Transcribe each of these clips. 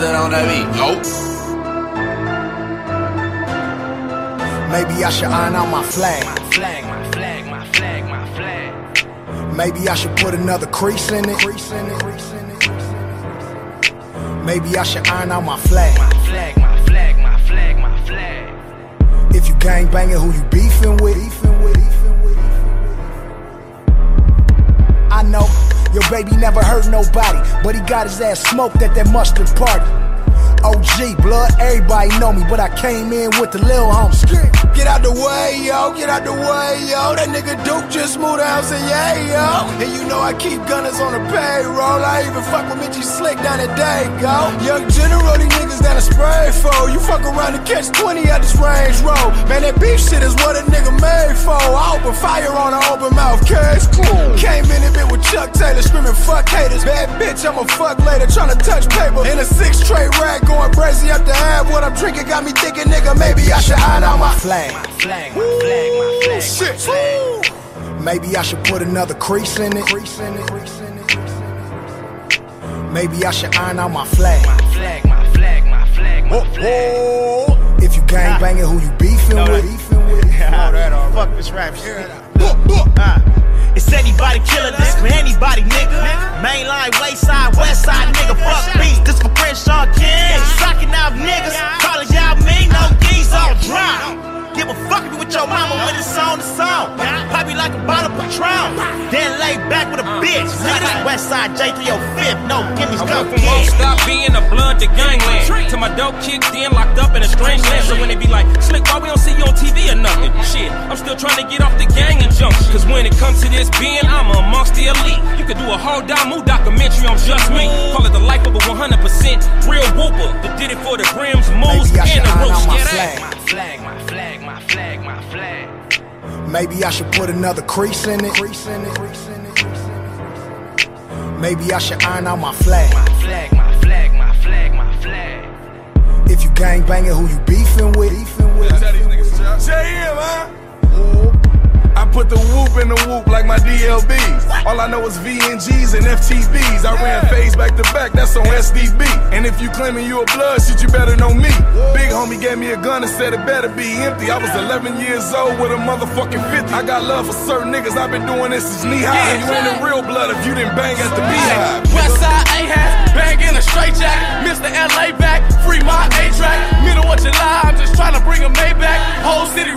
That on that beat? Nope. Maybe I should iron out my flag. My flag, my flag, my flag, my flag. Maybe I should put another crease in it. Maybe I should iron out my flag. My flag, my flag, my flag, my flag. If you gang banging, who you beefing with? I your baby never hurt nobody, but he got his ass smoked at that mustard party. OG, blood, everybody know me, but I came in with the lil homies. Get out the way, yo, get out the way, yo. That nigga Duke just moved out, say yeah, yo. And you know I keep gunners on the payroll. I even fuck with Mitchy Slick down at Dago. Young General, these niggas a spray for. You fuck around and catch 20 at this range road. Man, that beef shit is what a nigga made for. I open fire on an open mouth case. Cool. Came in a bit with Chuck Taylor screaming fuck haters. Bad bitch, I'm a fuck later trying to touch paper. In a six tray rack going crazy up the. What I'm drinking got me thinking, nigga, maybe I should hide out my flag. My flag, my flag, my flag. Shit. Maybe I should put another crease in it. Maybe I should iron out. My flag, my flag, Whoa, whoa. If you gang banging, who you beefing with? Beefing with? That, Fuck this rap shit. Ah. It's anybody killer, this for anybody, nigga. Mainline, wayside, westside, nigga. Fuck beats, this for Crenshaw kids. Socking out niggas, calling y'all mean, no geese, all drop. Give a fuck if you with your mama when it's on the song. Pop me like a bottle of Patron. Then lay back with a uh. bitch. Nigga, this Westside J304 rip, no, give me stuff. I won't stop being a blood to gangland. To my dope kicked in, locked up in a strange land. So when they be like, slick, why we don't see you on TV or nothing? Shit, I'm still trying to get off the gang and jump. Cause when it comes to this being, I'm amongst the elite. You could do a whole Damu documentary on just me. Call it the life of a 100% real whooper that did it for the brims, moves, and the roast. My, my flag, my flag, my flag, my flag. Maybe I should put another crease in it. Crease in it. Crease in it. Crease in it. Maybe I should iron out my flag. My flag, my flag, my flag, my flag. If you gang banging, who you beefing with? JM, huh? Put the whoop in the whoop like my DLBs. All I know is VNGs and FTBs. I ran phase back to back, that's on SDB. And if you claiming you a blood shit, you better know me. Big homie gave me a gun and said it better be empty. I was 11 years old with a motherfucking 50. I got love for certain niggas, I've been doing this since knee high. You ain't a real blood if you didn't bang at the beehive. Westside A-hat, bang in a straight jacket. Mr. LA back, free my A-track. Middle of July, I'm just trying to bring a Maybach. Whole city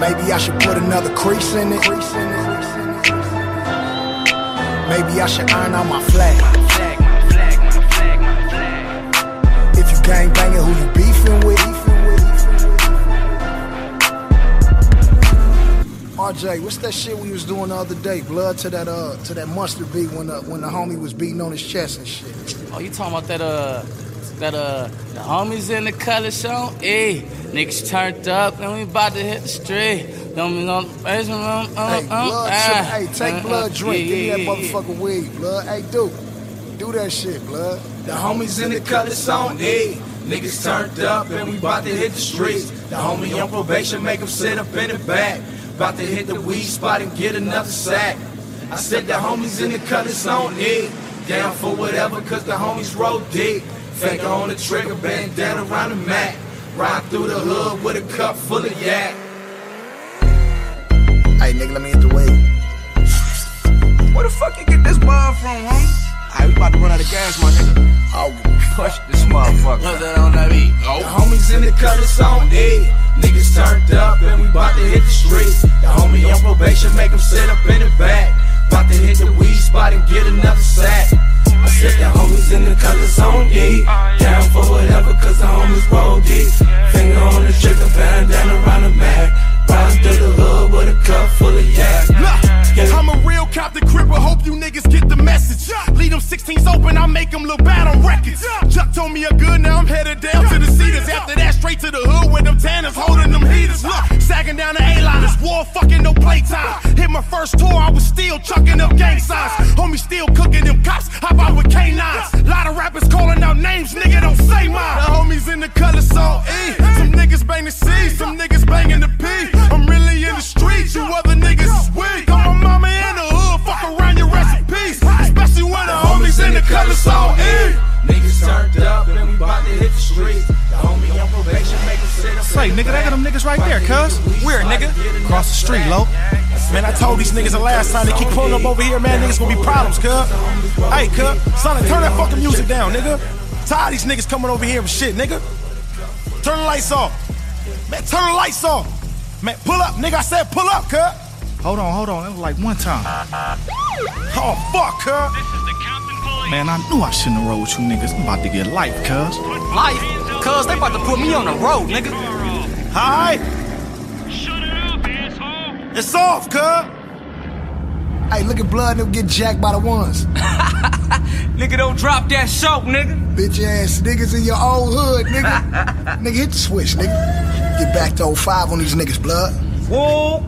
Maybe I should put another crease in it. Maybe I should iron out my flag. If you gang banging, who you beefing with? RJ, what's that shit we was doing the other day? Blood to that uh to that mustard beat when the when the homie was beating on his chest and shit. Oh, you talking about that uh that uh the homies in the color show? Hey, niggas turned up and we about to hit the street. Homies on the basement, um, um, Hey, um, blood, ah. shit, hey, take Uh, blood uh, drink. yeah, Give me that yeah, yeah. motherfucking weed, blood. Hey, Duke, do that shit, blood. The homies in the colors on E. Niggas turned up and we bout to hit the streets. The homie on probation make him sit up in the back. Bout to hit the weed spot and get another sack. I said the homies in the colors on E. Down for whatever cause the homies roll deep. Finger on the trigger, bandana around the mat. Ride through the hood with a cup full of yak. Hey, nigga, let me hit the weed. Where the fuck you get this bomb from, homie? Hey, we about to run out of gas, my nigga. Oh, Push this motherfucker. What's that on that beat? The homies in the colors on E. Niggas turned up and we bout to hit the streets. The homie on probation make him sit up in the back. Bout to hit the weed spot and get another sack. Said the colors on E. Down for whatever cause the homies roll deep. Finger on the trigger, bandana around the mag. Riding through the hood with a cup full of yak. I'm a real cop, Compton Cripper, hope you niggas get the message. Leave them 16s open, I make them look bad on records. Chuck told me a good, now I'm headed down to the cedars. After that, straight to the hood with them tanners holding them heaters. Look, sagging down the A-line. War fucking no playtime. Hit my first tour, I was still chucking up gang signs. Nigga, they got them niggas right there, cuz. Where, nigga? Across the street, low. Man, I told these niggas the last time they keep pulling up over here, man, niggas gonna be problems, cuz. Hey, cuz, son, turn that fucking music down, nigga. Tired these niggas coming over here with shit, nigga. Turn the lights off. Man, turn the lights off. Man, pull up, nigga. I said pull up, cuz. Hold on, hold on. That was like one time. Oh, fuck, cuz. Man, I knew I shouldn't have with you niggas. I'm about to get life, cuz. Life? Cuz, they about to put me on the road, nigga. Hi. Shut it up, asshole. It's off, cuz. Hey, look at Blood and them get jacked by the ones. Nigga, don't drop that show, nigga. Bitch ass niggas in your old hood, nigga. nigga, hit the switch, nigga. Get back to 05 on these niggas, Blood. Whoa.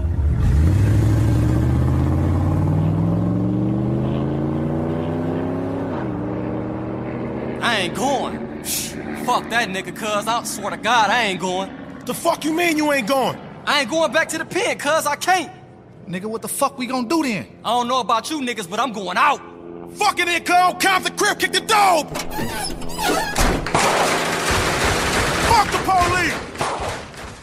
I ain't going. Fuck that nigga, cuz. I swear to God, I ain't going. The fuck you mean you ain't going? I ain't going back to the pen, cuz I can't. Nigga, what the fuck we gonna do then? I don't know about you niggas, but I'm going out. Fuck it in, cuz. Count the crib, kick the dog. Fuck the police.